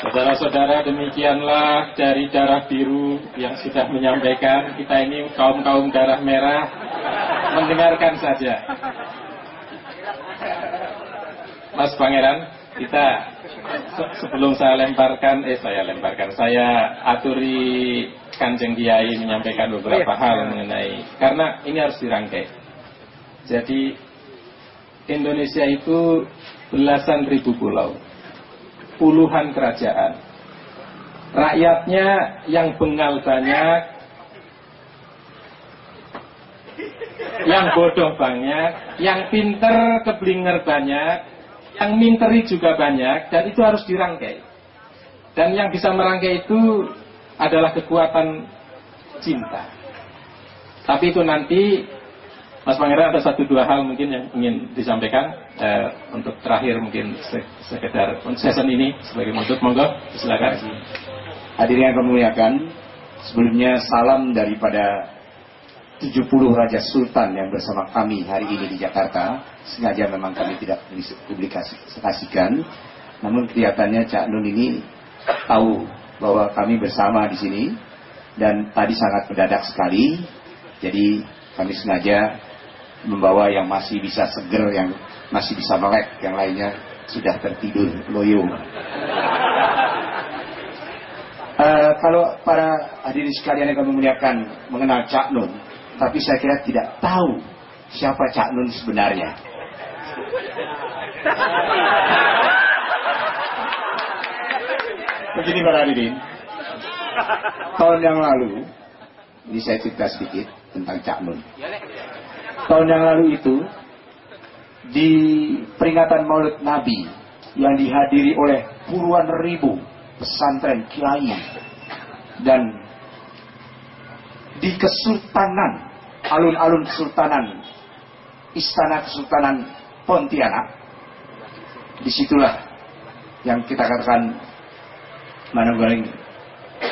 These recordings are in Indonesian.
Saudara-saudara demikianlah dari darah biru yang sudah menyampaikan kita ini kaum-kaum darah merah mendengarkan saja. Mas Pangeran, kita sebelum saya lemparkan, eh saya lemparkan, saya aturi Kanjeng Kiai menyampaikan beberapa hal mengenai karena ini harus dirangkai. Jadi Indonesia itu belasan ribu pulau puluhan kerajaan. Rakyatnya yang bengal banyak, yang bodoh banyak, yang pinter keblinger banyak, yang minteri juga banyak, dan itu harus dirangkai. Dan yang bisa merangkai itu adalah kekuatan cinta. Tapi itu nanti Mas Pangeran ada satu dua hal mungkin yang ingin disampaikan eh, untuk terakhir mungkin se sekedar season ini sebagai menutup monggo silakan. Hadirin yang memuliakan, sebelumnya salam daripada 70 Raja Sultan yang bersama kami hari ini di Jakarta. Sengaja memang kami tidak publikasikan, namun kelihatannya Cak Nun ini tahu bahwa kami bersama di sini dan tadi sangat mendadak sekali. Jadi kami sengaja membawa yang masih bisa seger, yang masih bisa melek, yang lainnya sudah tertidur loyo. Uh, kalau para hadirin sekalian yang kami muliakan mengenal Cak Nun, tapi saya kira tidak tahu siapa Cak Nun sebenarnya. Begini para hadirin, tahun yang lalu, ini saya cerita sedikit tentang Cak Nun tahun yang lalu itu di peringatan Maulid Nabi yang dihadiri oleh puluhan ribu pesantren kiai dan di kesultanan alun-alun kesultanan istana kesultanan Pontianak di situlah yang kita katakan Manunggaling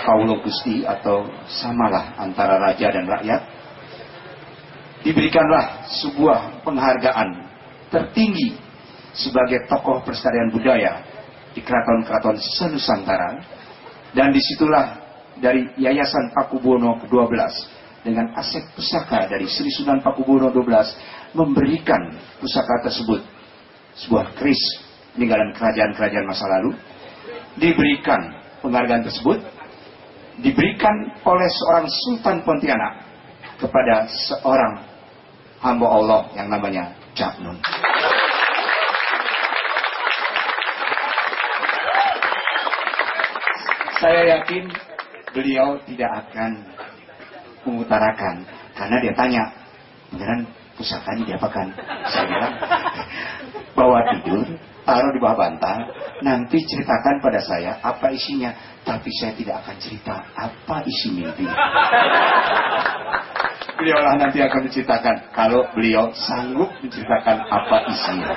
Paulo Gusti atau samalah antara raja dan rakyat diberikanlah sebuah penghargaan tertinggi sebagai tokoh pelestarian budaya di keraton-keraton senusantara. Dan di situlah dari Yayasan Pakubono ke-12 dengan aset pusaka dari Sri Sunan Pakubono 12 memberikan pusaka tersebut. Sebuah keris peninggalan kerajaan-kerajaan masa lalu. Diberikan penghargaan tersebut diberikan oleh seorang Sultan Pontianak kepada seorang hamba Allah yang namanya Nun. Saya yakin beliau tidak akan mengutarakan karena dia tanya, beneran pusakanya diapakan? Saya bilang, bawa tidur, taruh di bawah bantal, nanti ceritakan pada saya apa isinya, tapi saya tidak akan cerita apa isi mimpi beliaulah nanti akan menceritakan kalau beliau sanggup menceritakan apa isinya.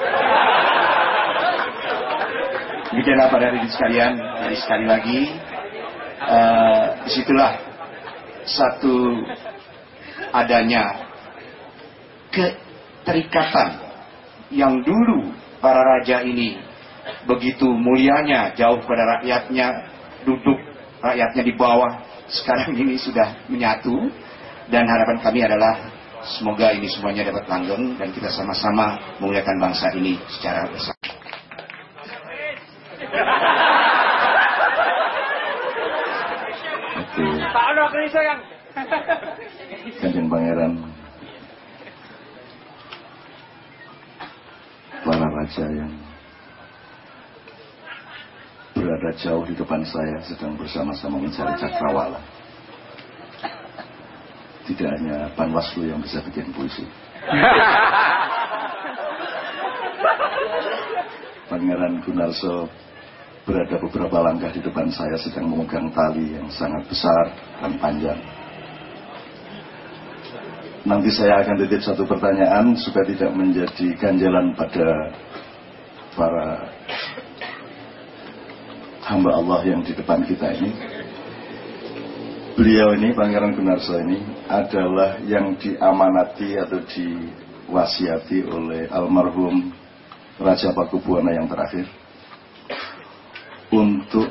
Demikianlah pada ini sekalian, jadi sekali lagi, uh, di situlah satu adanya keterikatan yang dulu para raja ini begitu mulianya jauh pada rakyatnya duduk rakyatnya di bawah sekarang ini sudah menyatu dan harapan kami adalah semoga ini semuanya dapat langgeng dan kita sama-sama memuliakan bangsa ini secara bersama. Oke. Kanjeng Pangeran para raja yang berada jauh di depan saya sedang bersama-sama mencari cakrawala tidak hanya Panwaslu yang bisa bikin puisi. Pangeran Gunarso berada beberapa langkah di depan saya sedang memegang tali yang sangat besar dan panjang. Nanti saya akan titip satu pertanyaan supaya tidak menjadi ganjalan pada para hamba Allah yang di depan kita ini. Beliau ini, Pangeran Gunarso ini, adalah yang diamanati atau diwasiati oleh almarhum Raja Pakubuwana yang terakhir untuk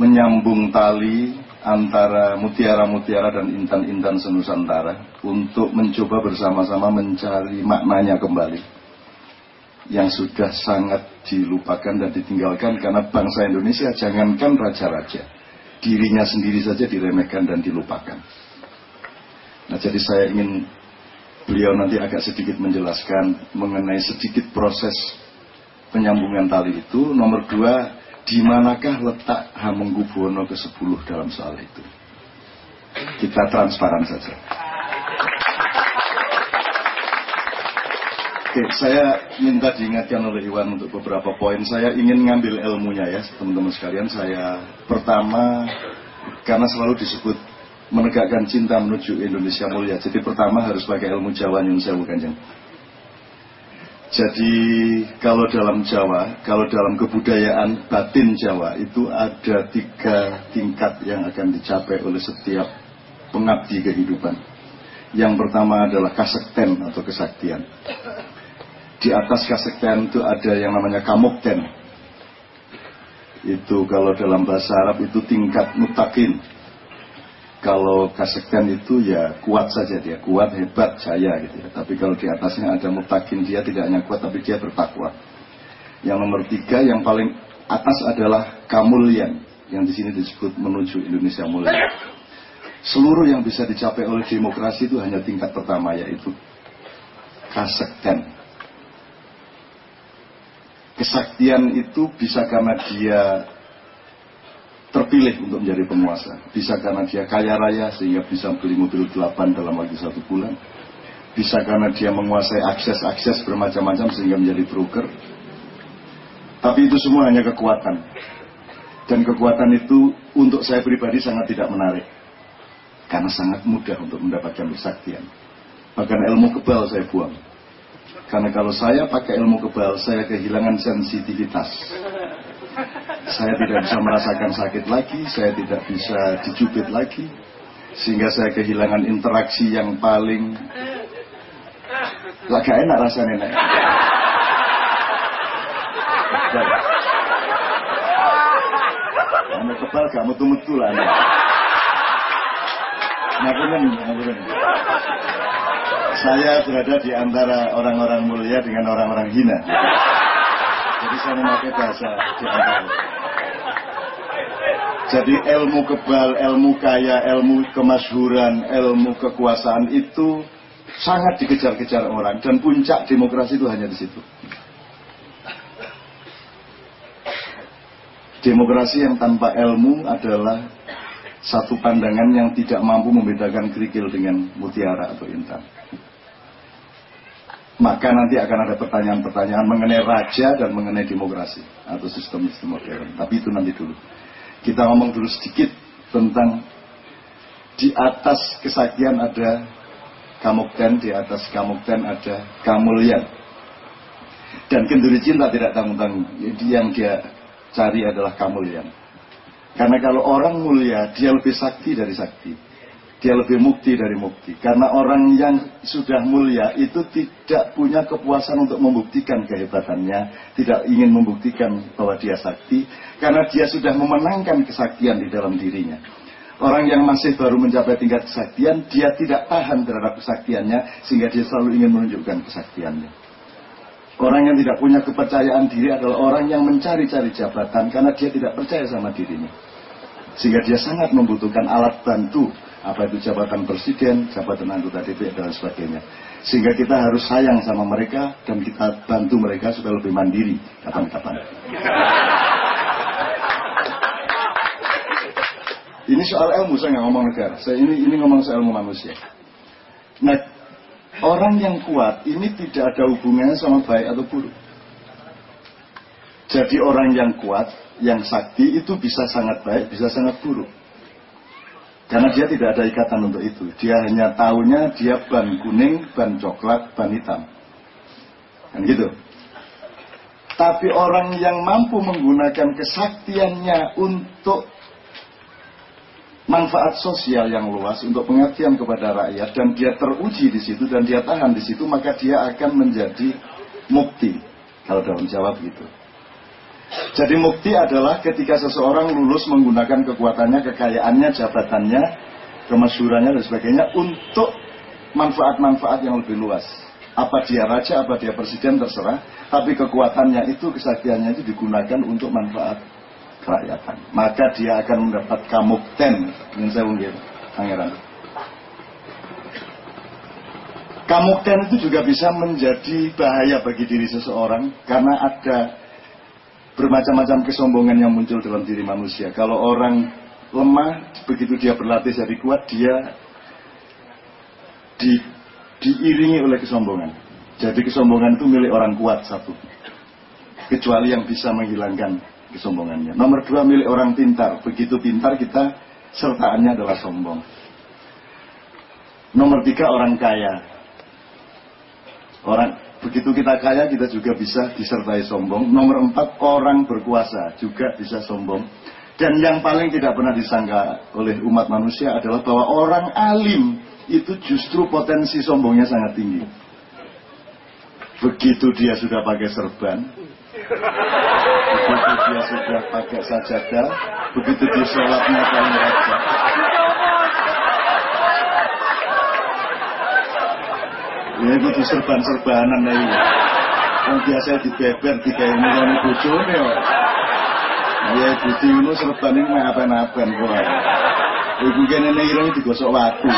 menyambung tali antara mutiara-mutiara dan intan-intan senusantara untuk mencoba bersama-sama mencari maknanya kembali yang sudah sangat dilupakan dan ditinggalkan karena bangsa Indonesia jangankan raja-raja dirinya sendiri saja diremehkan dan dilupakan nah jadi saya ingin beliau nanti agak sedikit menjelaskan mengenai sedikit proses penyambungan tali itu nomor dua di manakah letak Hamengkubuwono ke-10 dalam soal itu? Kita transparan saja. Oke, saya minta diingatkan oleh Iwan untuk beberapa poin. Saya ingin ngambil ilmunya ya, teman-teman sekalian. Saya pertama, karena selalu disebut menegakkan cinta menuju Indonesia mulia. Jadi pertama harus pakai ilmu Jawa yang saya bukan jadi kalau dalam Jawa, kalau dalam kebudayaan batin Jawa itu ada tiga tingkat yang akan dicapai oleh setiap pengabdi kehidupan. Yang pertama adalah kasekten atau kesaktian. Di atas kasekten itu ada yang namanya kamukten. Itu kalau dalam bahasa Arab itu tingkat mutakin kalau kasekten itu ya kuat saja dia, kuat, hebat, jaya gitu ya. Tapi kalau di atasnya ada mutakin dia tidak hanya kuat tapi dia bertakwa. Yang nomor tiga yang paling atas adalah kamulian yang di sini disebut menuju Indonesia mulia. Seluruh yang bisa dicapai oleh demokrasi itu hanya tingkat pertama yaitu kasekten. Kesaktian itu bisa karena dia terpilih untuk menjadi penguasa. Bisa karena dia kaya raya sehingga bisa beli mobil delapan dalam waktu satu bulan. Bisa karena dia menguasai akses-akses bermacam-macam sehingga menjadi broker. Tapi itu semua hanya kekuatan. Dan kekuatan itu untuk saya pribadi sangat tidak menarik. Karena sangat mudah untuk mendapatkan kesaktian. Bahkan ilmu kebal saya buang. Karena kalau saya pakai ilmu kebal, saya kehilangan sensitivitas saya tidak bisa merasakan sakit lagi, saya tidak bisa dicubit lagi, sehingga saya kehilangan interaksi yang paling lah gak enak rasanya nek. Anda kepal gak metu-metu lah anda. Ngapunten, ngapunten. Saya berada di antara orang-orang mulia dengan orang-orang hina. Jadi saya memakai bahasa di antara. Jadi ilmu kebal, ilmu kaya, ilmu kemasyhuran, ilmu kekuasaan itu sangat dikejar-kejar orang dan puncak demokrasi itu hanya di situ. Demokrasi yang tanpa ilmu adalah satu pandangan yang tidak mampu membedakan kerikil dengan mutiara atau intan. Maka nanti akan ada pertanyaan-pertanyaan mengenai raja dan mengenai demokrasi atau sistem-sistem modern. Tapi itu nanti dulu. Kita ngomong dulu sedikit tentang di atas kesaktian ada kamukten, di atas kamukten ada kamulian. Dan kenduri cinta tidak tanggung-tanggung. Yang dia cari adalah kamulian. Karena kalau orang mulia, dia lebih sakti dari sakti. Dia lebih mukti dari mukti. Karena orang yang sudah mulia itu tidak punya kepuasan untuk membuktikan kehebatannya. Tidak ingin membuktikan bahwa dia sakti karena dia sudah memenangkan kesaktian di dalam dirinya. Orang yang masih baru mencapai tingkat kesaktian, dia tidak tahan terhadap kesaktiannya, sehingga dia selalu ingin menunjukkan kesaktiannya. Orang yang tidak punya kepercayaan diri adalah orang yang mencari-cari jabatan karena dia tidak percaya sama dirinya. Sehingga dia sangat membutuhkan alat bantu, apa itu jabatan presiden, jabatan anggota DPR dan sebagainya. Sehingga kita harus sayang sama mereka dan kita bantu mereka supaya lebih mandiri kapan-kapan. Ini soal ilmu, saya nggak ngomong negara. Saya ini ini ngomong soal ilmu manusia. Nah, orang yang kuat ini tidak ada hubungannya sama baik atau buruk. Jadi orang yang kuat, yang sakti itu bisa sangat baik, bisa sangat buruk. Karena dia tidak ada ikatan untuk itu. Dia hanya tahunya dia ban kuning, ban coklat, ban hitam. Kan gitu. Tapi orang yang mampu menggunakan kesaktiannya untuk manfaat sosial yang luas untuk pengertian kepada rakyat dan dia teruji di situ dan dia tahan di situ maka dia akan menjadi mukti kalau dalam jawab itu. Jadi mukti adalah ketika seseorang lulus menggunakan kekuatannya, kekayaannya, jabatannya, kemasyurannya dan sebagainya untuk manfaat-manfaat yang lebih luas. Apa dia raja, apa dia presiden terserah, tapi kekuatannya itu, kesaktiannya itu digunakan untuk manfaat kerakyatan. Maka dia akan mendapat kamukten, yang saya mungkin, pangeran. Kamukten itu juga bisa menjadi bahaya bagi diri seseorang karena ada bermacam-macam kesombongan yang muncul dalam diri manusia. Kalau orang lemah, begitu dia berlatih jadi kuat, dia di, diiringi oleh kesombongan. Jadi kesombongan itu milik orang kuat satu. Kecuali yang bisa menghilangkan kesombongannya. Nomor dua milik orang pintar. Begitu pintar kita sertaannya adalah sombong. Nomor tiga orang kaya. Orang begitu kita kaya kita juga bisa disertai sombong. Nomor empat orang berkuasa juga bisa sombong. Dan yang paling tidak pernah disangka oleh umat manusia adalah bahwa orang alim itu justru potensi sombongnya sangat tinggi. Begitu dia sudah pakai serban, begitu dia sudah pakai sajadah, begitu dia sholatnya paling Ya itu serban-serbanan ya. Yang biasa dibeber tiga ini kan bojone kok. Ya budi ngono serban ini ngapain-ngapain kok. Ibu kene ireng digosok watu.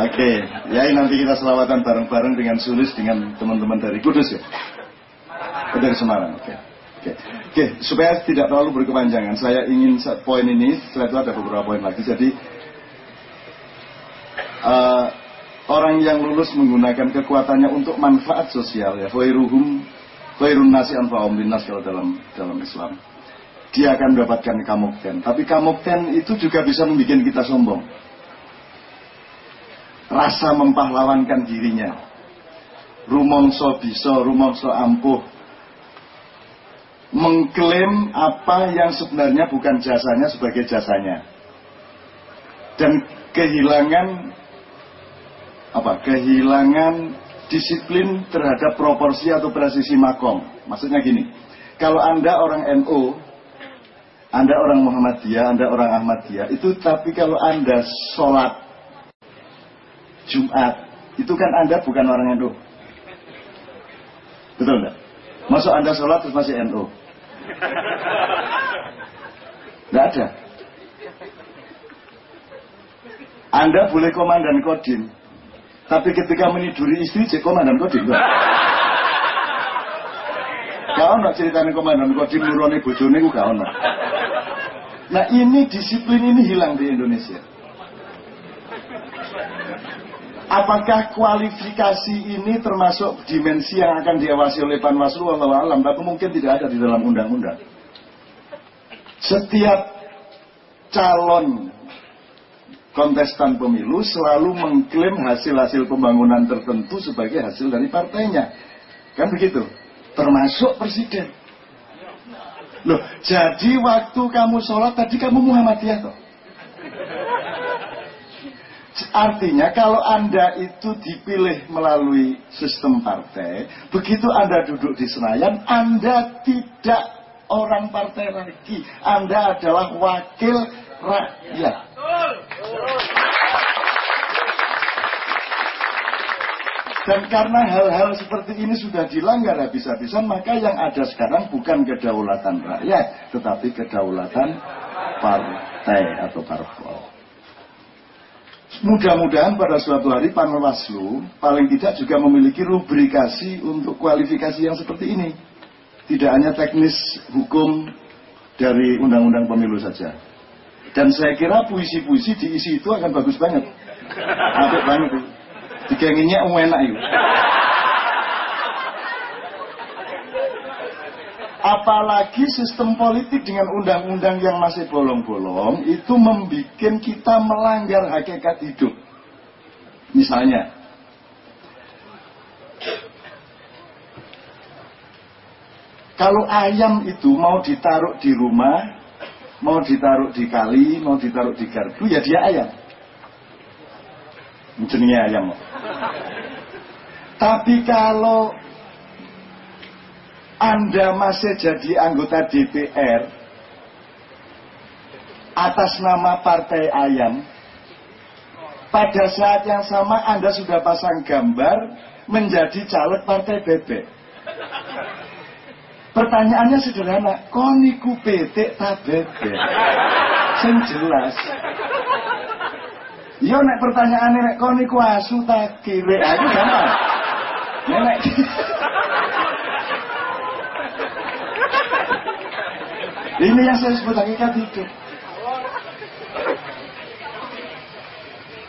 Oke, ya nanti kita selawatan bareng-bareng dengan Sulis dengan teman-teman dari Kudus ya. Dari Semarang, oke. Okay. Oke, okay. supaya tidak terlalu berkepanjangan, saya ingin poin ini, setelah itu ada beberapa poin lagi. Jadi uh, orang yang lulus menggunakan kekuatannya untuk manfaat sosial ya, khairuhum khairun nasi anfa'um linnas kalau dalam dalam Islam. Dia akan mendapatkan kamukten. Tapi kamukten itu juga bisa membuat kita sombong. Rasa mempahlawankan dirinya. Rumongso bisa, rumongso ampuh, mengklaim apa yang sebenarnya bukan jasanya sebagai jasanya. Dan kehilangan apa kehilangan disiplin terhadap proporsi atau presisi makom. Maksudnya gini kalau anda orang NU anda orang Muhammadiyah anda orang Ahmadiyah itu tapi kalau anda sholat Jumat itu kan anda bukan orang NU betul enggak Masuk anda sholat terus masih NU tidak ada. Anda boleh komandan kodim, tapi ketika meniduri istri, cek komandan kodim. Kau nak ceritakan komandan kodim nuroni bojone kau nak. Nah ini disiplin ini hilang di Indonesia. Apakah kualifikasi ini termasuk dimensi yang akan diawasi oleh Panwaslu Allah alam, tapi mungkin tidak ada di dalam undang-undang. Setiap calon kontestan pemilu selalu mengklaim hasil-hasil pembangunan tertentu sebagai hasil dari partainya. Kan begitu? Termasuk presiden. Loh, jadi waktu kamu sholat tadi kamu Muhammadiyah toh? Artinya kalau Anda itu dipilih melalui sistem partai, begitu Anda duduk di Senayan, Anda tidak orang partai lagi. Anda adalah wakil rakyat. Dan karena hal-hal seperti ini sudah dilanggar habis-habisan, maka yang ada sekarang bukan kedaulatan rakyat, tetapi kedaulatan partai atau parpol. Mudah-mudahan pada suatu hari Panwaslu paling tidak juga memiliki rubrikasi untuk kualifikasi yang seperti ini. Tidak hanya teknis hukum dari undang-undang pemilu saja. Dan saya kira puisi-puisi diisi itu akan bagus banget. Apik banget. Dikenginya enak itu. Apalagi sistem politik dengan undang-undang yang masih bolong-bolong itu membuat kita melanggar hakikat hidup. Misalnya, kalau ayam itu mau ditaruh di rumah, mau ditaruh di kali, mau ditaruh di gardu, ya dia ayam. Jenisnya ayam. Tapi kalau Anda masih jadi anggota DPR atas nama Partai Ayam, pada saat yang sama Anda sudah pasang gambar menjadi caleg Partai Bebek. Pertanyaannya sederhana, koniku petik ta bebek? Sing jelas. Yo nek pertanyaannya nek koniku asu ta kire, aku gampang. Nek Ini yang saya sebut hakikat hidup.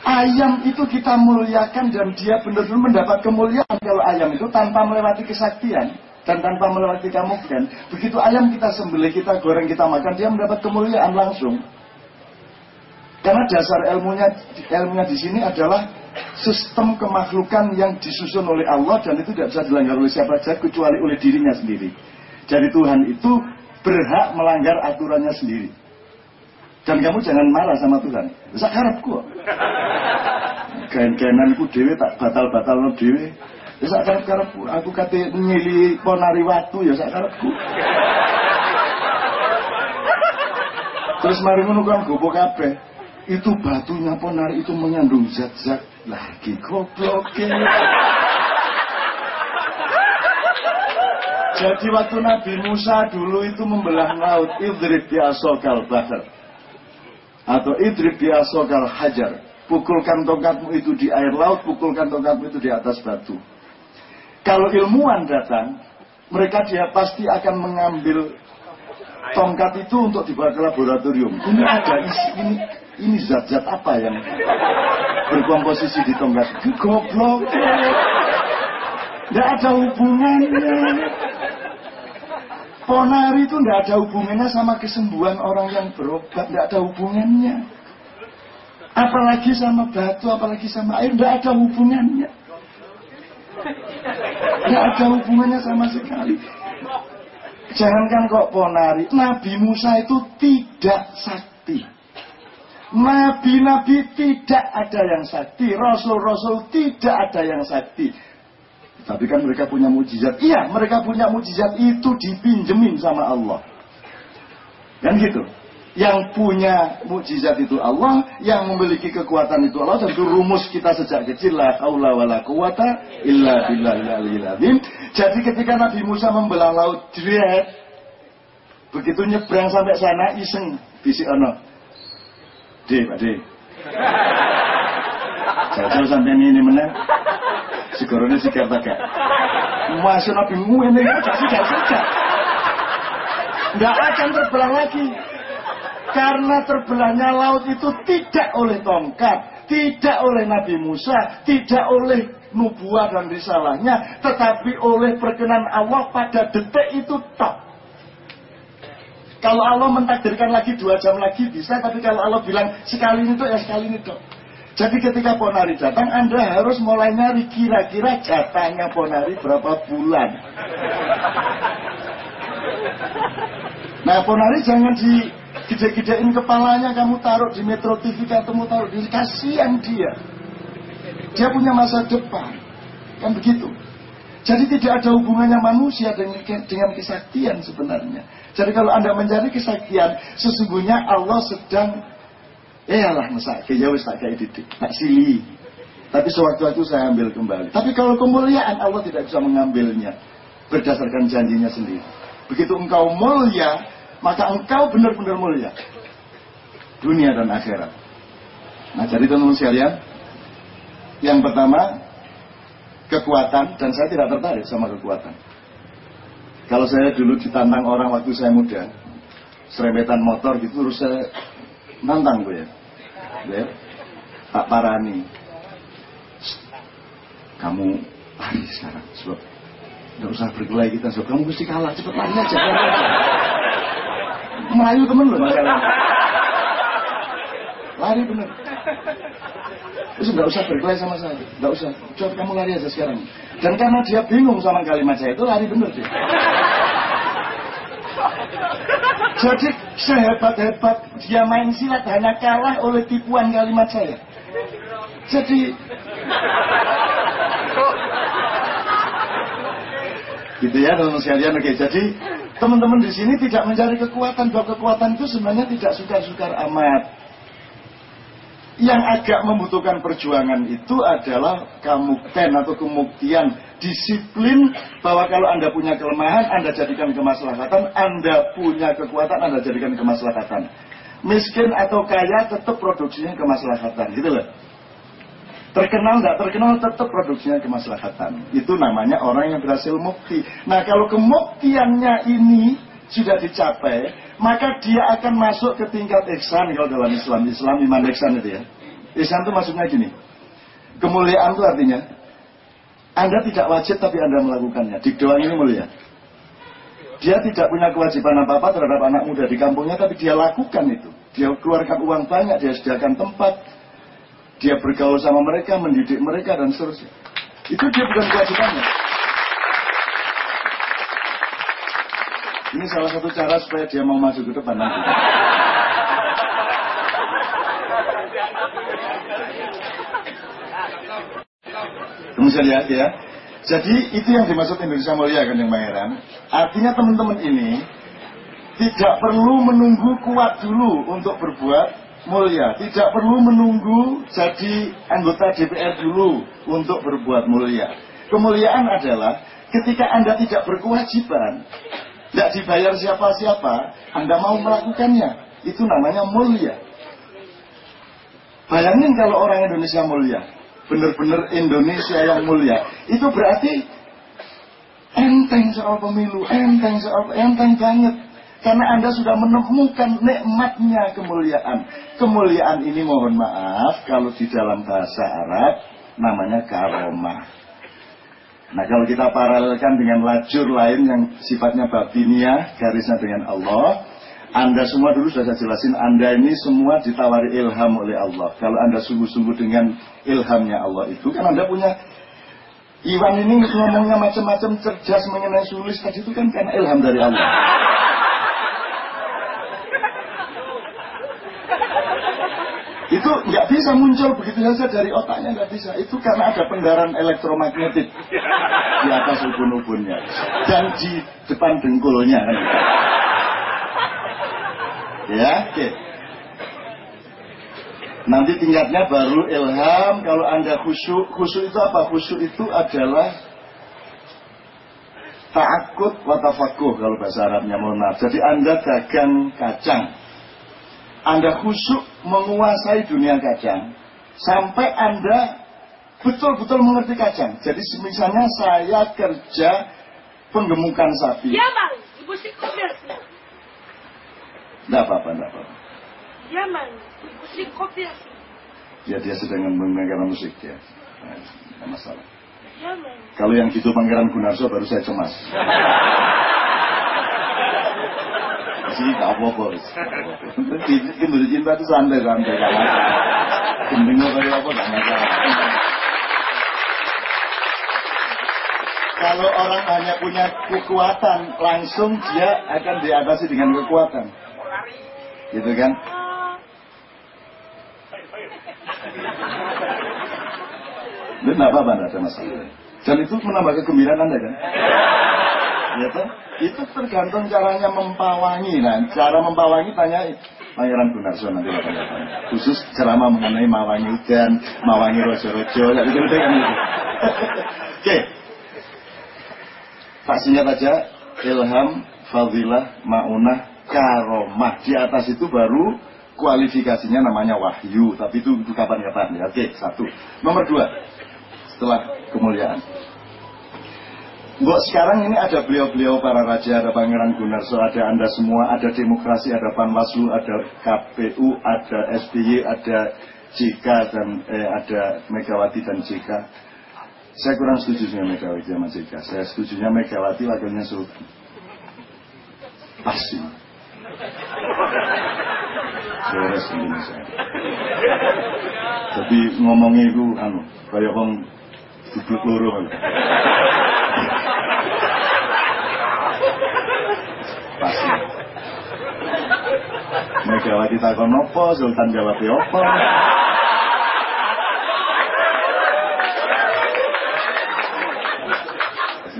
Ayam itu kita muliakan dan dia benar-benar mendapat kemuliaan kalau ayam itu tanpa melewati kesaktian dan tanpa melewati kamuflan. Begitu ayam kita sembelih, kita goreng, kita makan, dia mendapat kemuliaan langsung. Karena dasar ilmunya ilmunya di sini adalah sistem kemakhlukan yang disusun oleh Allah dan itu tidak bisa dilanggar oleh siapa saja kecuali oleh dirinya sendiri. Jadi Tuhan itu berhak melanggar aturannya sendiri. Dan kamu jangan marah sama Tuhan. Sak karepku. Kain-kainanku dewe tak batal-batal no dewe. Ya sak karep-karepku. Aku kate nyili ponari watu ya sak karepku. Terus mari ngono kan gopo kabeh. Itu batunya ponari itu mengandung zat-zat lagi goblok. Jadi waktu Nabi Musa dulu itu membelah laut, idrib di asokal bahar. Atau idrib di asokal hajar. Pukulkan tongkatmu itu di air laut, pukulkan tongkatmu itu di atas batu. Kalau ilmuwan datang, mereka dia pasti akan mengambil tongkat itu untuk dibawa ke laboratorium. Ini ada isi, ini ini zat-zat apa yang berkomposisi di tongkat? Goblok. Tidak ada hubungannya. Ponari itu tidak ada hubungannya sama kesembuhan orang yang berobat, tidak ada hubungannya. Apalagi sama batu, apalagi sama air, tidak ada hubungannya. Tidak ada hubungannya sama sekali. Jangankan kok ponari, Nabi Musa itu tidak sakti. Nabi-nabi tidak ada yang sakti, rasul-rasul tidak ada yang sakti. Tapi kan mereka punya mujizat. Iya, mereka punya mujizat itu dipinjemin sama Allah. Kan gitu. Yang punya mujizat itu Allah, yang memiliki kekuatan itu Allah. Tentu rumus kita sejak kecil la haula wala quwata illa billahil azim. Jadi ketika Nabi Musa membelah laut dread, begitu nyebrang sampai sana iseng bisik ono. D, Pak D. Jajal sampai ini menang. Sigorone sigar gak. Masuk Nabi ini gak sigar-sigar. Nggak akan terbelah lagi. Karena terbelahnya laut itu tidak oleh tongkat, tidak oleh Nabi Musa, tidak oleh nubuah dan risalahnya, tetapi oleh perkenan Allah pada detik itu tok. Kalau Allah mentakdirkan lagi dua jam lagi bisa, tapi kalau Allah bilang sekali ini tuh ya sekali ini tuh. Jadi ketika Ponari datang, Anda harus mulai nyari kira-kira jatahnya Ponari berapa bulan. Nah Ponari jangan di gede-gedein kepalanya, kamu taruh di Metro TV, kamu taruh di kasihan dia. Dia punya masa depan, kan begitu. Jadi tidak ada hubungannya manusia dengan, dengan kesaktian sebenarnya. Jadi kalau Anda mencari kesaktian, sesungguhnya Allah sedang Eh lah masa ya wis tak kayak didik, tak sili. Tapi sewaktu-waktu saya ambil kembali. Tapi kalau kemuliaan Allah tidak bisa mengambilnya berdasarkan janjinya sendiri. Begitu engkau mulia, maka engkau benar-benar mulia. Dunia dan akhirat. Nah jadi teman-teman sekalian, yang pertama kekuatan dan saya tidak tertarik sama kekuatan. Kalau saya dulu ditantang orang waktu saya muda, serempetan motor gitu terus saya nantang gue ya. Ya. Pak Parani. Kamu lari sekarang sebab nggak usah berkelahi kita sebab kamu mesti kalah cepet lari aja. Melayu temen loh. Lari bener. Terus nggak usah berkelahi sama saya, nggak usah. Coba kamu lari aja sekarang. Dan karena dia bingung sama kalimat saya itu lari bener deh. Jadi sehebat-hebat dia main silat hanya kalah oleh tipuan kalimat saya. Jadi gitu ya teman-teman sekalian. Oke, jadi teman-teman di sini tidak mencari kekuatan bahwa kekuatan itu sebenarnya tidak sukar-sukar amat. Yang agak membutuhkan perjuangan itu adalah kamukten atau kemuktian disiplin bahwa kalau Anda punya kelemahan, Anda jadikan kemaslahatan, Anda punya kekuatan, Anda jadikan kemaslahatan. Miskin atau kaya tetap produksinya kemaslahatan, gitu loh. Terkenal nggak terkenal tetap produksinya kemaslahatan. Itu namanya orang yang berhasil mukti. Nah kalau kemuktiannya ini sudah dicapai, maka dia akan masuk ke tingkat ihsan kalau dalam Islam. Islam iman ihsan itu ya. Ihsan itu maksudnya gini. Kemuliaan itu artinya Anda tidak wajib tapi Anda melakukannya. Di doang ini mulia. Dia tidak punya kewajiban apa-apa terhadap anak muda di kampungnya tapi dia lakukan itu. Dia keluarkan uang banyak, dia sediakan tempat, dia bergaul sama mereka, mendidik mereka dan seterusnya. Itu dia bukan kewajibannya. Ini salah satu cara supaya dia mau masuk ke depan nanti. Kemudian lihat ya. Jadi itu yang dimaksud Indonesia Mulia kan yang Pangeran. Artinya teman-teman ini tidak perlu menunggu kuat dulu untuk berbuat mulia. Tidak perlu menunggu jadi anggota DPR dulu untuk berbuat mulia. Kemuliaan adalah ketika Anda tidak berkewajiban, tidak dibayar siapa-siapa, Anda mau melakukannya. Itu namanya mulia. Bayangin kalau orang Indonesia mulia. Benar-benar Indonesia yang mulia. Itu berarti enteng soal pemilu, enteng soal enteng banget. Karena Anda sudah menemukan nikmatnya kemuliaan. Kemuliaan ini mohon maaf kalau di dalam bahasa Arab namanya karomah. Nah kalau kita paralelkan dengan lajur lain yang sifatnya babinia, garisnya dengan Allah, Anda semua dulu sudah saya jelasin, Anda ini semua ditawari ilham oleh Allah. Kalau Anda sungguh-sungguh dengan ilhamnya Allah itu, kan Anda punya Iwan ini ngomongnya macam-macam cerdas mengenai sulis tadi itu kan karena ilham dari Allah. Itu nggak bisa muncul begitu saja dari otaknya nggak bisa. Itu karena ada pendaran elektromagnetik di atas ubun-ubunnya. Dan di depan dengkulnya. Ya oke. Nanti tingkatnya baru ilham. Kalau anda khusyuk khusyuk itu apa? Khusyuk itu adalah takut watafakuh kalau bahasa Arabnya mohon maaf. Jadi anda dagang kacang. Anda khusyuk menguasai dunia kacang sampai Anda betul-betul mengerti kacang. Jadi misalnya saya kerja penggemukan sapi. Ya bang, ibu si kopir. Tidak apa-apa, tidak apa-apa. Ya bang, ibu si kopir. Ya dia sedang mendengarkan musik ya. Nah, tidak masalah. Ya bang. Kalau yang gitu Pangeran Gunarso baru saya cemas. sini gak apa-apa. Ini menurut cinta itu santai-santai. Gendengnya kayak apa gak masalah. Kalau orang hanya punya kekuatan, langsung dia akan diatasi dengan kekuatan. Gitu kan? Tidak apa-apa, ada masalah. Dan itu menambah kegembiraan Anda kan? Kan? Itu tergantung caranya mempawangi. Nah, cara mempawangi tanya Pangeran Gunarso nanti Khusus ceramah mengenai mawangi udan, mawangi rojo-rojo, ya gitu kan itu. Oke. Tak singkat aja, ilham, fadilah, maunah, karomah. Di atas itu baru kualifikasinya namanya wahyu. Tapi itu, itu kapan-kapan ya. Oke, satu. Nomor dua, setelah kemuliaan. Mbok sekarang ini ada beliau-beliau para raja, ada Pangeran Gunarso, ada Anda semua, ada demokrasi, ada Panwaslu, ada KPU, ada SBY, ada JK dan eh, ada Megawati dan JK. Saya kurang setuju dengan Megawati sama JK. Saya setuju dengan Megawati wakilnya Sultan. Pasti. Beres saya. Tapi ngomongnya itu anu, kayak orang duduk loro. Pasti. Megawati takon apa, Sultan jawab apa.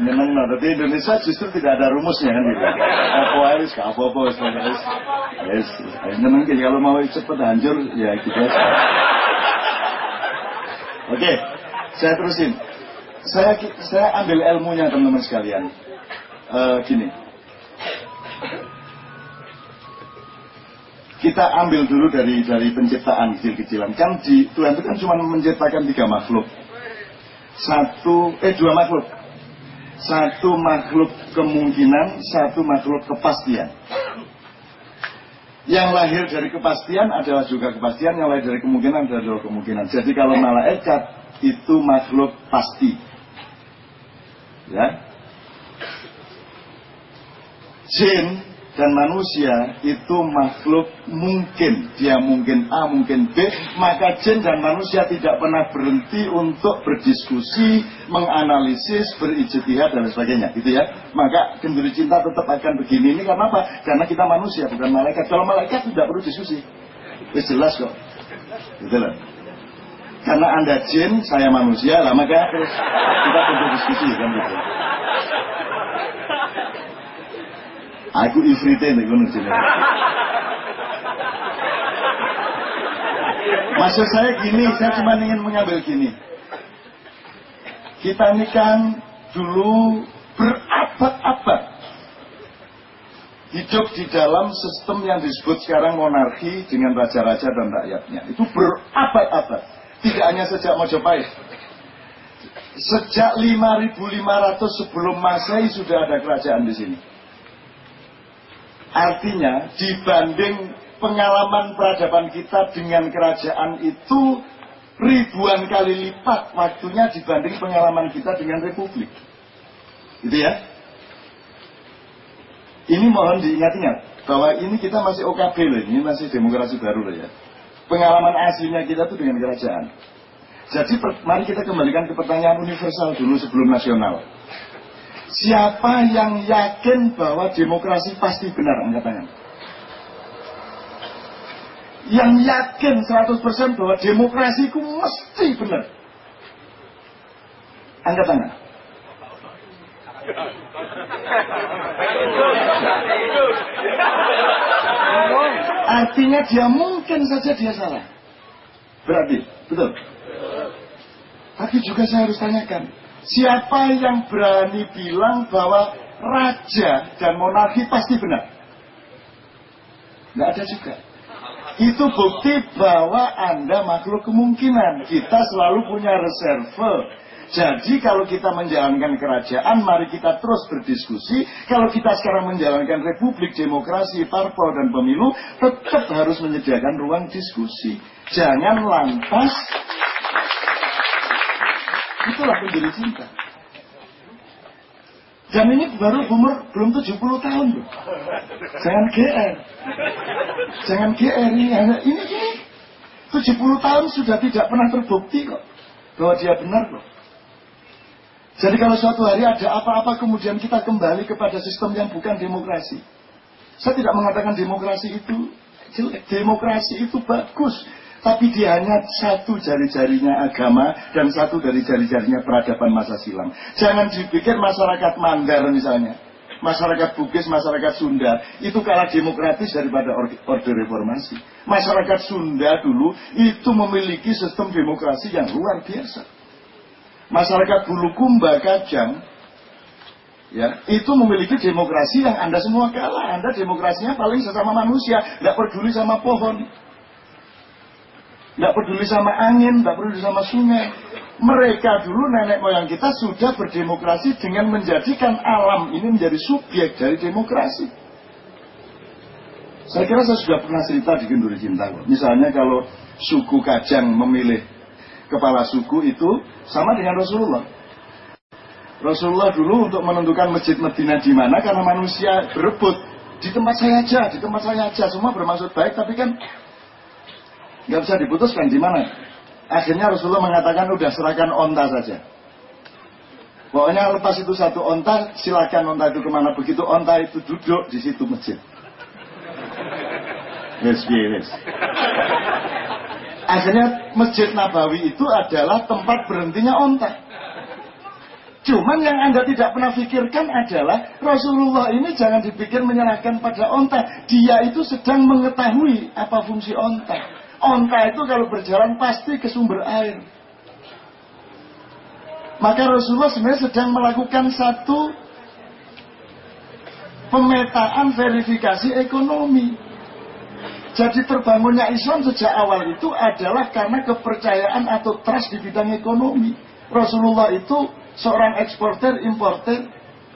Nyeneng no, tapi Indonesia justru tidak ada rumusnya kan gitu. Apa harus, apa-apa, wis wis. Yes, nyeneng kalau mau cepet hancur ya gitu aja. Oke, saya terusin. Saya saya ambil ilmunya teman-teman sekalian. Eh, gini, kita ambil dulu dari dari penciptaan kecil-kecilan. Kan di Tuhan itu kan cuma menciptakan tiga makhluk. Satu, eh dua makhluk. Satu makhluk kemungkinan, satu makhluk kepastian. Yang lahir dari kepastian adalah juga kepastian, yang lahir dari kemungkinan adalah kemungkinan. Jadi kalau malaikat itu makhluk pasti. Ya. Jin dan manusia itu makhluk mungkin. Dia mungkin A mungkin B. Maka jin dan manusia tidak pernah berhenti untuk berdiskusi menganalisis berijtihad dan sebagainya. Gitu ya. Maka genduri cinta tetap akan begini. Ini karena apa? Karena kita manusia bukan malaikat. Kalau malaikat tidak perlu diskusi. Itu jelas kok. Gitu loh. Karena anda jin saya manusia lah maka kita perlu diskusi kan gitu Aku ifrite nek ngono jenenge. Maksud saya gini, saya cuma ingin mengambil gini. Kita ini kan dulu berabad-abad hidup di dalam sistem yang disebut sekarang monarki dengan raja-raja dan rakyatnya. Itu berabad-abad. Tidak hanya sejak Mojopahit. Sejak 5500 sebelum Masehi sudah ada kerajaan di sini. Artinya dibanding pengalaman peradaban kita dengan kerajaan itu ribuan kali lipat waktunya dibanding pengalaman kita dengan republik. Gitu ya. Ini mohon diingat-ingat bahwa ini kita masih OKB loh, ini masih demokrasi baru loh ya. Pengalaman aslinya kita tuh dengan kerajaan. Jadi mari kita kembalikan ke pertanyaan universal dulu sebelum nasional. Siapa yang yakin bahwa demokrasi pasti benar? Angkat tangan. Yang yakin 100% bahwa demokrasi itu mesti benar. Angkat tangan. Artinya dia mungkin saja dia salah. Berarti, betul. Tapi juga saya harus tanyakan, Siapa yang berani bilang bahwa raja dan monarki pasti benar? Tidak ada juga. Itu bukti bahwa Anda makhluk kemungkinan. Kita selalu punya reserve. Jadi kalau kita menjalankan kerajaan, mari kita terus berdiskusi. Kalau kita sekarang menjalankan republik, demokrasi, parpol, dan pemilu, tetap harus menyediakan ruang diskusi. Jangan lantas Itulah pendiri cinta. Dan ini baru umur belum 70 tahun loh. Jangan GR. Jangan GR ini. Ini, ini 70 tahun sudah tidak pernah terbukti kok. Bahwa dia benar loh. Jadi kalau suatu hari ada apa-apa kemudian kita kembali kepada sistem yang bukan demokrasi. Saya tidak mengatakan demokrasi itu. Demokrasi itu bagus. Tapi dia hanya satu jari-jarinya agama dan satu dari jari-jarinya peradaban masa silam. Jangan dipikir masyarakat Manggar misalnya. Masyarakat Bugis, masyarakat Sunda itu kalah demokratis daripada orde reformasi. Masyarakat Sunda dulu itu memiliki sistem demokrasi yang luar biasa. Masyarakat Bulukumba, Kajang, ya itu memiliki demokrasi yang anda semua kalah. Anda demokrasinya paling sesama manusia, tidak peduli sama pohon. Tidak peduli sama angin, tidak peduli sama sungai. Mereka dulu nenek moyang kita sudah berdemokrasi dengan menjadikan alam ini menjadi subjek dari demokrasi. Saya kira saya sudah pernah cerita di Genduri Cinta. Misalnya kalau suku Kajang memilih kepala suku itu sama dengan Rasulullah. Rasulullah dulu untuk menentukan masjid Medina di mana karena manusia berebut di tempat saya aja, di tempat saya aja semua bermaksud baik tapi kan nggak bisa diputuskan di mana. Akhirnya Rasulullah mengatakan udah serahkan onta saja. Pokoknya lepas itu satu onta, silakan onta itu ke mana. Begitu onta itu duduk di situ masjid. Yes, yes. Akhirnya Masjid Nabawi itu adalah tempat berhentinya onta. Cuman yang Anda tidak pernah pikirkan adalah Rasulullah ini jangan dipikir menyerahkan pada onta. Dia itu sedang mengetahui apa fungsi onta. Onta itu kalau berjalan pasti ke sumber air. Maka Rasulullah sebenarnya sedang melakukan satu pemetaan verifikasi ekonomi. Jadi terbangunnya Islam sejak awal itu adalah karena kepercayaan atau trust di bidang ekonomi. Rasulullah itu seorang eksporter, importer,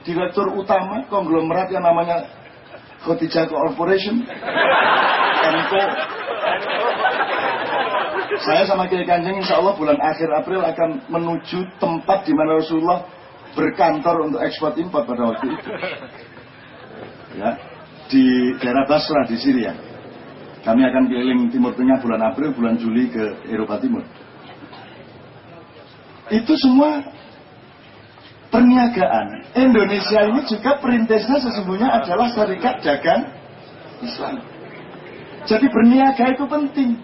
direktur utama konglomerat yang namanya Khotijah Corporation, Enko. Saya sama Kiai Kanjeng insya Allah bulan akhir April akan menuju tempat di mana Rasulullah berkantor untuk ekspor impor pada waktu itu. Ya, di daerah Basra di Syria. Kami akan keliling Timur Tengah bulan April, bulan Juli ke Eropa Timur. Itu semua perniagaan. Indonesia ini juga perintisnya sesungguhnya adalah serikat dagang Islam. Jadi berniaga itu penting.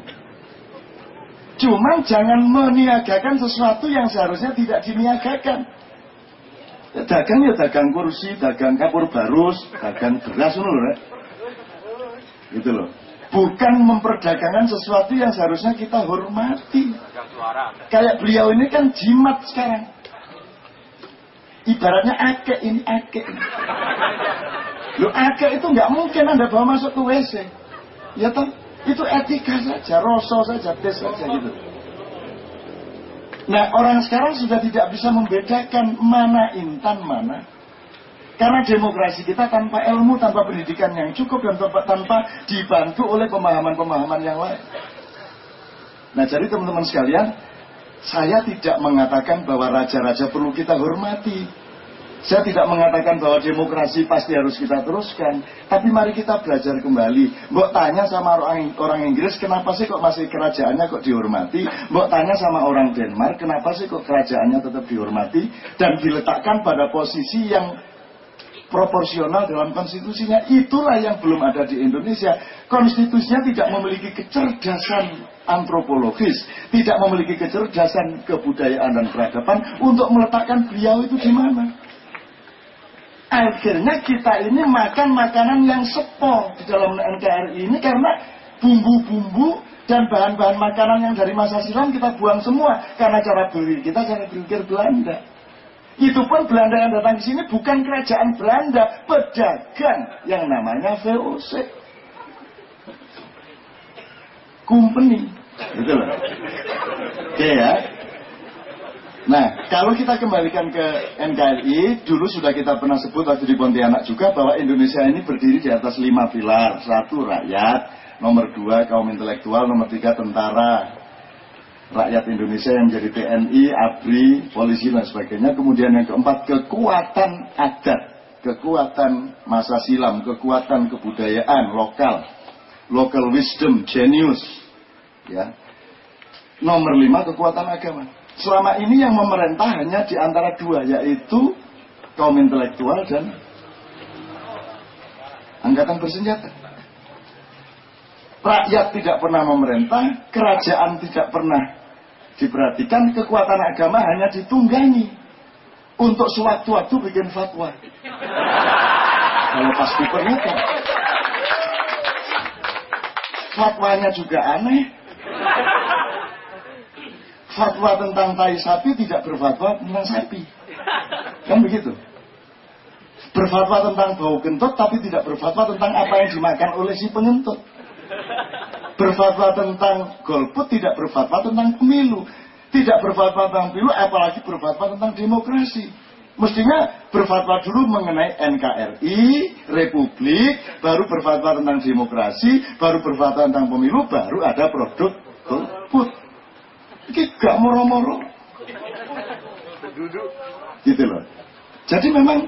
Cuman jangan meniagakan sesuatu yang seharusnya tidak diniagakan. Ya, dagang ya dagang kursi, dagang kapur barus, dagang beras, loh, Gitu loh. Bukan memperdagangkan sesuatu yang seharusnya kita hormati. Kayak beliau ini kan jimat sekarang. Ibaratnya ake ini ake. Lo ake itu nggak mungkin anda bawa masuk ke WC. Ya toh, itu etika saja, rasa saja, tes saja gitu. Nah orang sekarang sudah tidak bisa membedakan mana intan mana. Karena demokrasi kita tanpa ilmu, tanpa pendidikan yang cukup dan tanpa, tanpa dibantu oleh pemahaman-pemahaman yang lain. Nah jadi teman-teman sekalian, saya tidak mengatakan bahwa raja-raja perlu kita hormati. Saya tidak mengatakan bahwa demokrasi pasti harus kita teruskan. Tapi mari kita belajar kembali. Mbok tanya sama orang, orang Inggris, kenapa sih kok masih kerajaannya kok dihormati? Mbok tanya sama orang Denmark, kenapa sih kok kerajaannya tetap dihormati? Dan diletakkan pada posisi yang proporsional dalam konstitusinya. Itulah yang belum ada di Indonesia. Konstitusinya tidak memiliki kecerdasan antropologis, tidak memiliki kecerdasan kebudayaan dan peradaban untuk meletakkan beliau itu di mana. Akhirnya kita ini makan makanan yang sepo di dalam NKRI ini karena bumbu-bumbu dan bahan-bahan makanan yang dari masa silam kita buang semua karena cara berpikir kita cara berpikir Belanda. Itu pun Belanda yang datang ke sini bukan kerajaan Belanda, pedagang yang namanya VOC. Company. Betul loh. Oke ya. Nah, kalau kita kembalikan ke NKRI, dulu sudah kita pernah sebut waktu di Pontianak juga bahwa Indonesia ini berdiri di atas lima pilar. Satu, rakyat. Nomor dua, kaum intelektual. Nomor tiga, tentara. Rakyat Indonesia yang menjadi TNI, ABRI, polisi, dan sebagainya. Kemudian yang keempat, kekuatan adat. Kekuatan masa silam, kekuatan kebudayaan lokal. Local wisdom, genius, Ya. Nomor lima kekuatan agama. Selama ini yang memerintah hanya di antara dua yaitu kaum intelektual dan angkatan bersenjata. Rakyat tidak pernah memerintah, kerajaan tidak pernah diperhatikan, kekuatan agama hanya ditunggangi untuk sewaktu-waktu bikin fatwa. Kalau pas kan fatwanya juga aneh, fatwa tentang tai sapi tidak berfatwa tentang sapi. Kan begitu. Berfatwa tentang bau kentut tapi tidak berfatwa tentang apa yang dimakan oleh si pengentut. Berfatwa tentang golput tidak berfatwa tentang pemilu. Tidak berfatwa tentang pemilu apalagi berfatwa tentang demokrasi. Mestinya berfatwa dulu mengenai NKRI, Republik, baru berfatwa tentang demokrasi, baru berfatwa tentang pemilu, baru ada produk gak moro-moro. Gitu loh. Jadi memang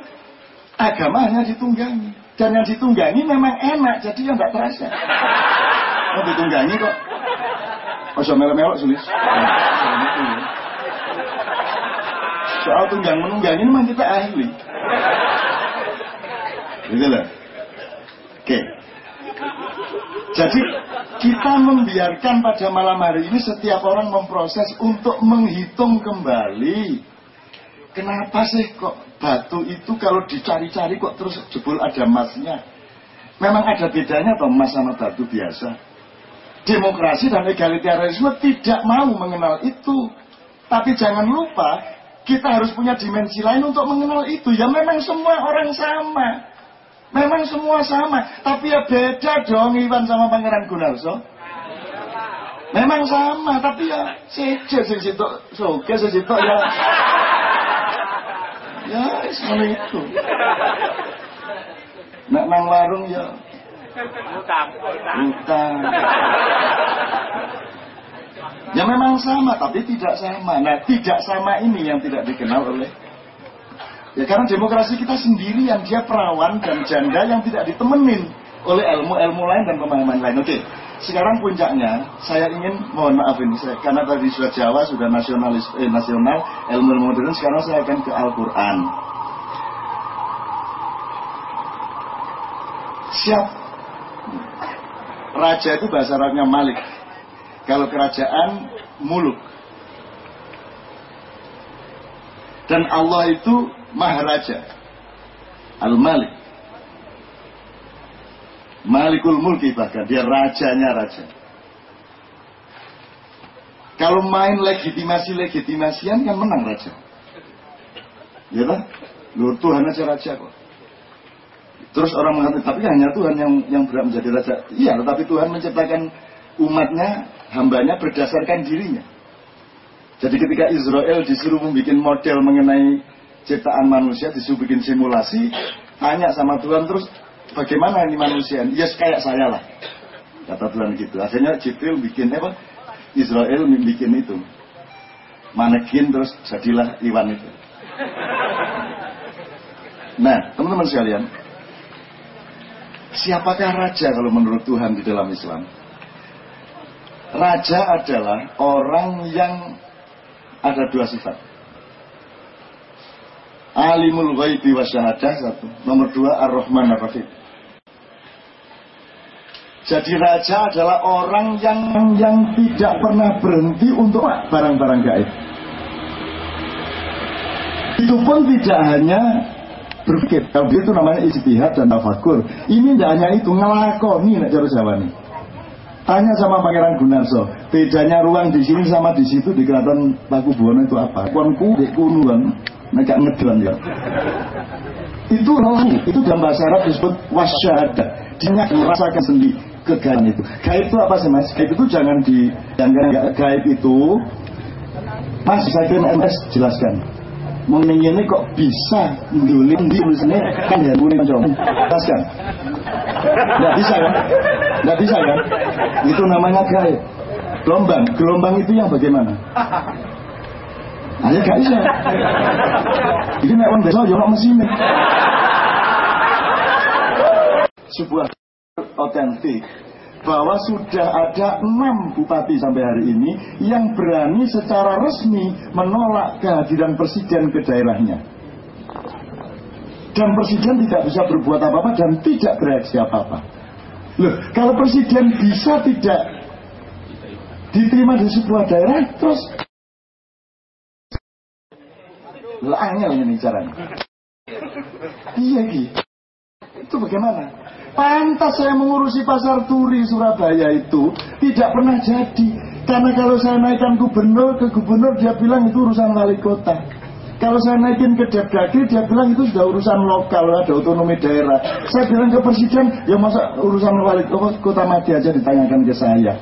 agama hanya ditunggangi. Dan yang ditunggangi memang enak, jadi yang gak terasa. Oh ditunggangi kok. Oh, so melok-melok sulis. Soal tunggang menunggang ini memang kita ahli. Gitu loh. Oke. Jadi kita membiarkan pada malam hari ini setiap orang memproses untuk menghitung kembali kenapa sih kok batu itu kalau dicari-cari kok terus jebol ada emasnya? Memang ada bedanya atau emas sama batu biasa? Demokrasi dan egalitarisme tidak mau mengenal itu. Tapi jangan lupa, kita harus punya dimensi lain untuk mengenal itu. Ya memang semua orang sama. Memang semua sama. Tapi ya beda dong Iwan sama Pangeran Gunarso. Memang sama, tapi ya seje sing situ, soge sing situ ya. Ya, seperti itu. Nak nang warung ya utang. Ya memang sama, tapi tidak sama. Nah, tidak sama ini yang tidak dikenal oleh Ya karena demokrasi kita sendirian, dia perawan dan janda yang tidak ditemenin oleh ilmu-ilmu lain dan pemahaman lain. Oke, sekarang puncaknya, saya ingin mohon maaf ini, saya, karena tadi sudah Jawa, sudah nasionalis, eh, nasional, ilmu modern, sekarang saya akan ke Al-Quran. Siap. Raja itu bahasa Arabnya Malik. Kalau kerajaan, muluk. Dan Allah itu Maharaja. Al-Malik. Malikul Mulki bahkan. Dia rajanya raja. Kalau main legitimasi-legitimasian kan menang raja. Ya kan? Lu Tuhan aja raja kok. Terus orang mengatakan, tapi hanya Tuhan yang yang berat menjadi raja. Iya, tetapi Tuhan menciptakan umatnya, hambanya berdasarkan dirinya. Jadi ketika Israel disuruh membuat model mengenai ciptaan manusia, disuruh bikin simulasi, tanya sama Tuhan terus, bagaimana ini manusia? Ya kayak saya lah. Kata Tuhan gitu. Akhirnya Jibril bikin apa? Israel bikin itu. Manekin terus jadilah Iwan itu. Nah, teman-teman sekalian, Siapakah raja kalau menurut Tuhan di dalam Islam? Raja adalah orang yang ada dua sifat. Alimul ghaibi wa syahadah satu. Nomor dua Ar-Rahman Ar-Rahim. Jadi raja adalah orang yang yang tidak pernah berhenti untuk barang-barang gaib. Itu pun tidak hanya berpikir. Kalau itu namanya istihad dan tafakur. Ini tidak hanya itu, ngelakoni nak cara Jawa nih. Tanya sama Pangeran Gunarso, bedanya ruang di sini sama di situ di keraton Paku Buwono itu apa? Kuanku di kunuan, mereka ngedon ya. Itu rohani, itu dalam bahasa Arab disebut wasyada. Dia merasakan sendiri kegaib itu. Gaib itu apa sih mas? Gaib itu jangan di, jangan gaib itu. Mas, saya kira MS jelaskan Mending ini kok bisa ndulim di tulisnya kan ya muni kanca. Jelaskan. Enggak bisa kan? Enggak bisa kan? Itu namanya gaib. Gelombang, gelombang itu yang bagaimana? Ayo gak bisa. Ini nek wong desa yo mesin. Sebuah otentik bahwa sudah ada enam bupati sampai hari ini yang berani secara resmi menolak kehadiran presiden ke daerahnya. Dan presiden tidak bisa berbuat apa-apa dan tidak bereaksi apa-apa. Loh, kalau presiden bisa tidak diterima di sebuah daerah, terus lah ini caranya. Iya gitu. Itu bagaimana? Pantas saya mengurusi pasar turi Surabaya itu tidak pernah jadi. Karena kalau saya naikkan gubernur ke gubernur dia bilang itu urusan wali kota. Kalau saya naikin ke Depdagri dia bilang itu sudah urusan lokal ada otonomi daerah. Saya bilang ke presiden ya masa urusan wali kota mati aja ditanyakan ke saya.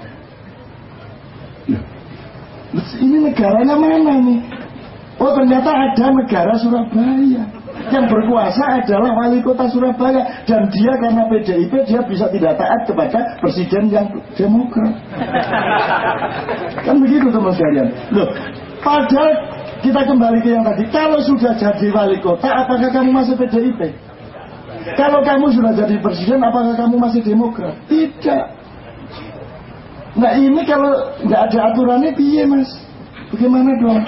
Ini negaranya mana nih? Oh ternyata ada negara Surabaya. Yang berkuasa adalah wali kota Surabaya. Dan dia karena PDIP dia bisa tidak taat kepada presiden yang demokrat. Kan begitu teman sekalian. Loh padahal kita kembali ke yang tadi. Kalau sudah jadi wali kota apakah kamu masih PDIP kalau kamu sudah jadi presiden apakah kamu masih demokrat? Tidak nah ini kalau nggak ada aturannya piye mas? Bagaimana dong?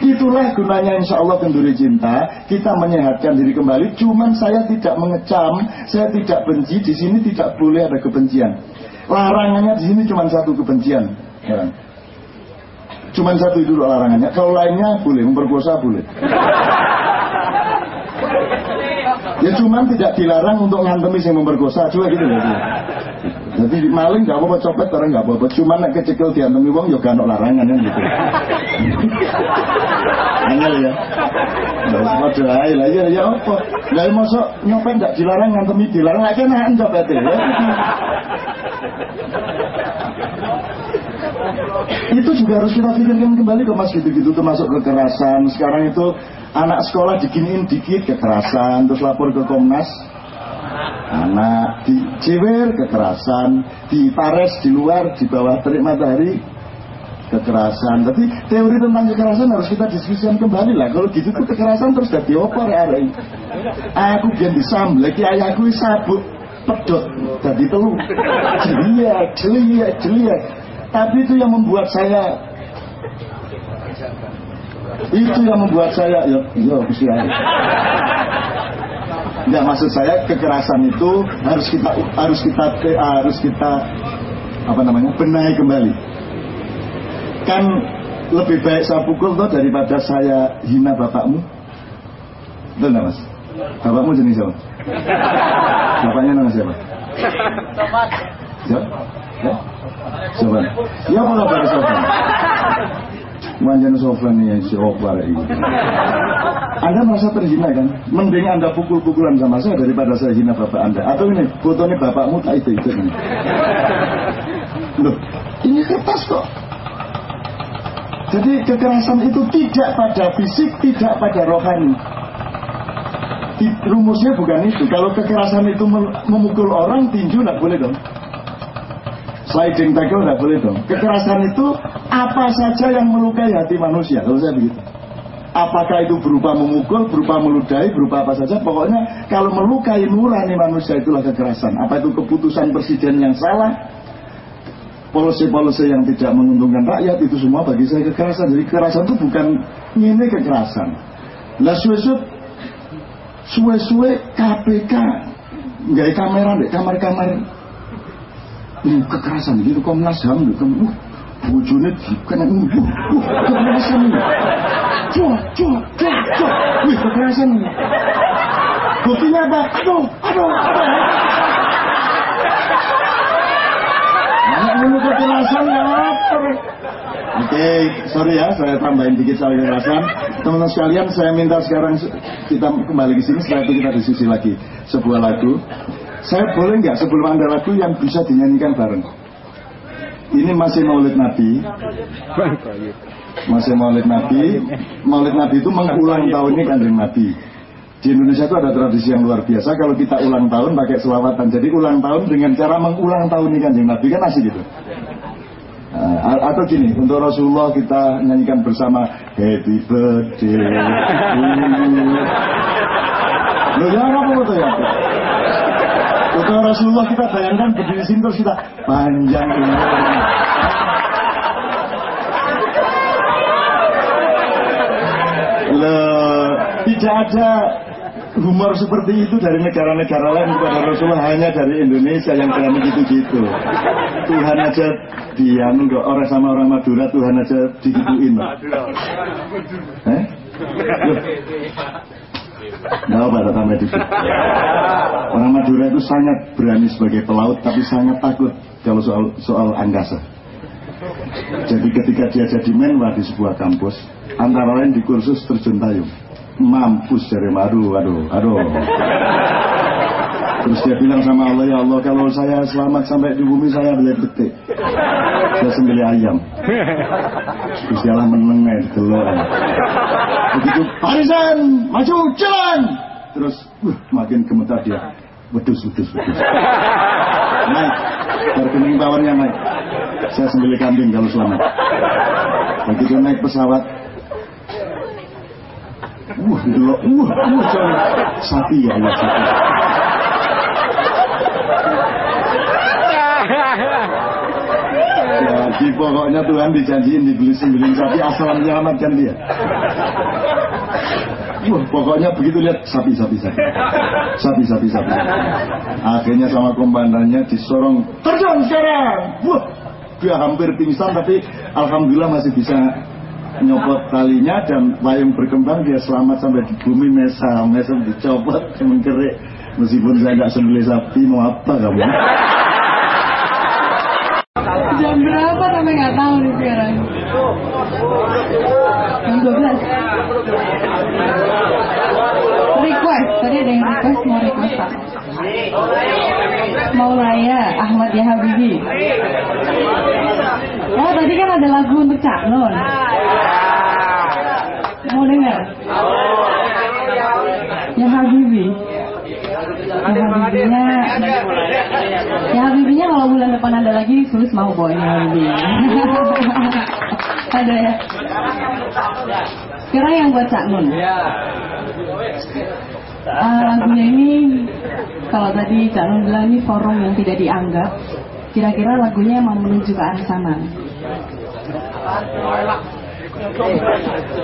Itulah gunanya insya Allah kenduri cinta. Kita menyehatkan diri kembali. Cuman saya tidak mengecam Saya tidak benci. Di sini tidak boleh ada kebencian. Larangannya di sini cuma satu kebencian. Ya. Cuman satu itu larangannya. Kalau lainnya boleh, memperkosa boleh. Ya cuman tidak dilarang untuk ngantemi yang memperkosa, cuma gitu ya. Jadi maling nggak apa-apa, copet orang nggak apa-apa. Cuman nek kecekel diantemi wong ya gak larangan kan gitu. Angel ya. Padha ae lah ya ya apa? Lah mosok nyopet nggak dilarang ngantemi dilarang lagi nah copet ya. itu juga harus kita pikirkan kembali ke mas gitu-gitu termasuk kekerasan sekarang itu anak sekolah diginiin dikit kekerasan. Terus lapor ke Komnas. Anak di ciwer kekerasan. Di pares di luar di bawah terik matahari kekerasan. Tapi teori tentang kekerasan harus kita diskusikan kembali lah. Kalau gitu tuh kekerasan terus jadi opor ya aku biar disamblek ayahku sabuk pedot jadi telu. Jelia jelia jelia tapi itu yang membuat saya itu yang membuat saya ya ya usia Enggak maksud saya kekerasan itu harus kita harus kita harus kita apa namanya benahi kembali. Kan lebih baik saya pukul tuh daripada saya hina bapakmu. Betul nggak mas? Bapakmu jenis siapa? Bapaknya nama siapa? Siapa? Ya? Siapa? Ya apa kabar Sofan? Manjan Sofan ya si Obar itu. Anda merasa terhina kan? Mending Anda pukul-pukulan sama saya daripada saya hina bapak Anda. Atau ini fotonya bapakmu tak itu itu. Loh, ini kertas kok. Jadi kekerasan itu tidak pada fisik, tidak pada rohani. Rumusnya bukan itu. Kalau kekerasan itu mem- memukul orang, tinju nggak boleh dong. Sliding tackle nggak boleh dong. Kekerasan itu apa saja yang melukai hati manusia. Kalau saya begitu. Apakah itu berupa memukul, berupa meludahi, berupa apa saja. Pokoknya kalau melukai nurani manusia itulah kekerasan. Apa itu keputusan presiden yang salah, polisi-polisi yang tidak menguntungkan rakyat itu semua bagi saya kekerasan. Jadi kekerasan itu bukan ini kekerasan. Lah suwe-suwe suwe-suwe KPK nggak kamera deh kamar-kamar ini kekerasan gitu Komnas HAM gitu uh, bojone dikena uh, uh, kekerasan ini cok cok cok cok wih kekerasan ini buktinya apa aduh aduh aduh Anak dulu kekerasan apa? Oke, sorry ya, saya tambahin dikit soal kekerasan. Teman-teman sekalian, saya minta sekarang kita kembali ke sini. Setelah itu kita diskusi lagi sebuah lagu. Saya boleh nggak sebelum anda lagu yang bisa dinyanyikan bareng? Ini masih Maulid Nabi. Masih Maulid Nabi. Maulid Nabi itu mengulang tahun ini kanjeng Nabi. Di Indonesia itu ada tradisi yang luar biasa kalau kita ulang tahun pakai selawatan. Jadi ulang tahun dengan cara mengulang tahun ini kanjeng Nabi kan asik gitu. A- atau gini, untuk Rasulullah kita nyanyikan bersama Happy Birthday. Loh ya apa betul ya? Untuk Rasulullah kita bayangkan berdiri sini terus kita panjang umur. Loh, tidak ada humor seperti itu dari negara-negara lain kepada Rasulullah hanya dari Indonesia yang berani gitu-gitu. Tuhan aja diam kok orang sama orang Madura Tuhan aja digituin. Eh? Loh. Nggak apa tambah dikit. Orang Madura itu sangat berani sebagai pelaut tapi sangat takut kalau soal soal angkasa. Jadi ketika dia jadi menwa di sebuah kampus, antara lain di kursus terjun payung. Mampus dari madu, aduh, aduh. Terus dia bilang sama Allah, ya Allah kalau saya selamat sampai di bumi saya boleh petik. Saya sembelih ayam. Terus dia lah menengah telur. Begitu, Parisan, maju, jalan. Terus, uh, makin gemetar dia. Wedus, wedus, wedus. Naik, berkening powernya naik. Saya sembelih kambing kalau selamat. Begitu naik pesawat, Wah, delok, wah, wah, jangan. sapi ya, ya sapi. Jadi pokoknya Tuhan dijanjiin dibeli sembilan sapi asal menyelamatkan dia. Pokoknya begitu lihat sapi, sapi, sapi, sapi, sapi, sapi. Akhirnya sama komandannya disorong, terjun sekarang. Wah, dia hampir pingsan tapi alhamdulillah masih bisa nyopot talinya dan payung berkembang dia selamat sampai di bumi mesa mesa dicopot mengkerik meskipun saya nggak sembelih sapi mau apa kamu Jam berapa sampai nggak tahu nih sekarang? Jam 12. Tadi ada yang request mau request apa? Maulaya Ahmad Ya Habibi. Oh tadi kan ada lagu untuk Cak Nun. Mau dengar? Ya Habibi. Ya Habibinya Ya Habibinya kalau bulan depan ada lagi tulis mau boy Ya Habibi Ada ya Sekarang yang buat Cak Nun Ah, Lagunya ini Kalau tadi Cak Nun bilang ini forum yang tidak dianggap Kira-kira lagunya mau menuju ke arah sana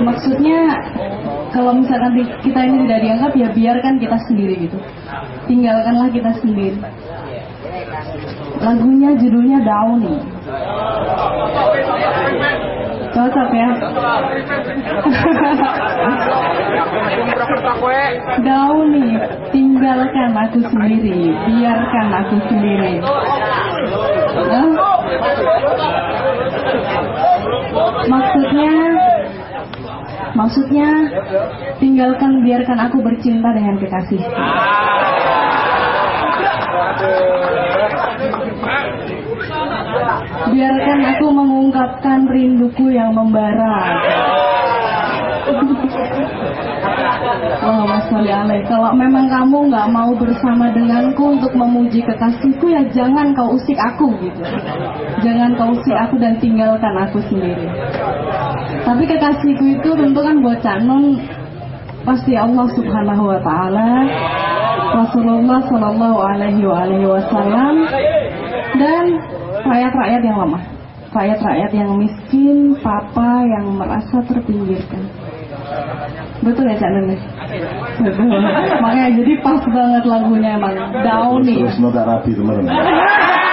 Maksudnya kalau misalkan kita ini tidak dianggap ya biarkan kita sendiri gitu. Tinggalkanlah kita sendiri. Lagunya judulnya Downy. Cocok ya. Downy, tinggalkan aku sendiri, biarkan aku sendiri. Hah? Maksudnya Maksudnya tinggalkan biarkan aku bercinta dengan kekasih. Biarkan aku mengungkapkan rinduku yang membara. Oh Mas. Kalau memang kamu nggak mau bersama denganku untuk memuji kekasihku ya jangan kau usik aku gitu. Jangan kau usik aku dan tinggalkan aku sendiri. Tapi kekasihku itu tentu kan buat canon pasti Allah Subhanahu wa taala, Rasulullah Shallallahu alaihi wasallam dan rakyat-rakyat yang lemah. Rakyat-rakyat yang miskin, papa yang merasa terpinggirkan. Betul ya Cak Nenek? Betul. Makanya jadi pas banget lagunya emang down nih. terus nota rapi teman-teman